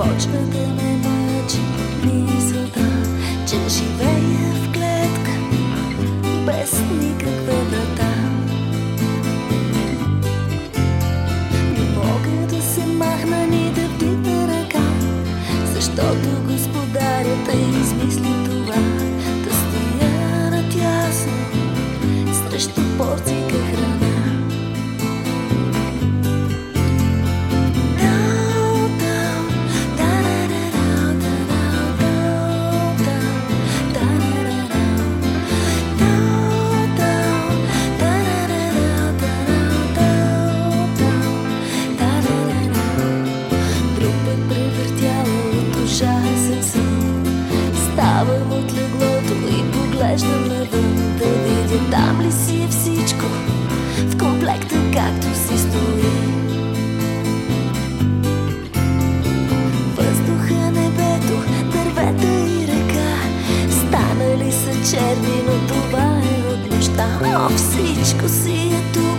Започва да ме мъчи мисълта, че живея в клетка без никаква защото господарят е измислил това да стоя натясно срещу порцика храна. поглеждам навън да видя там ли си всичко в комплекта както си стои. Въздуха, небето, дървета и река станали са черни, но това е от нощта. О, всичко си е тук.